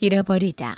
잃어버리다.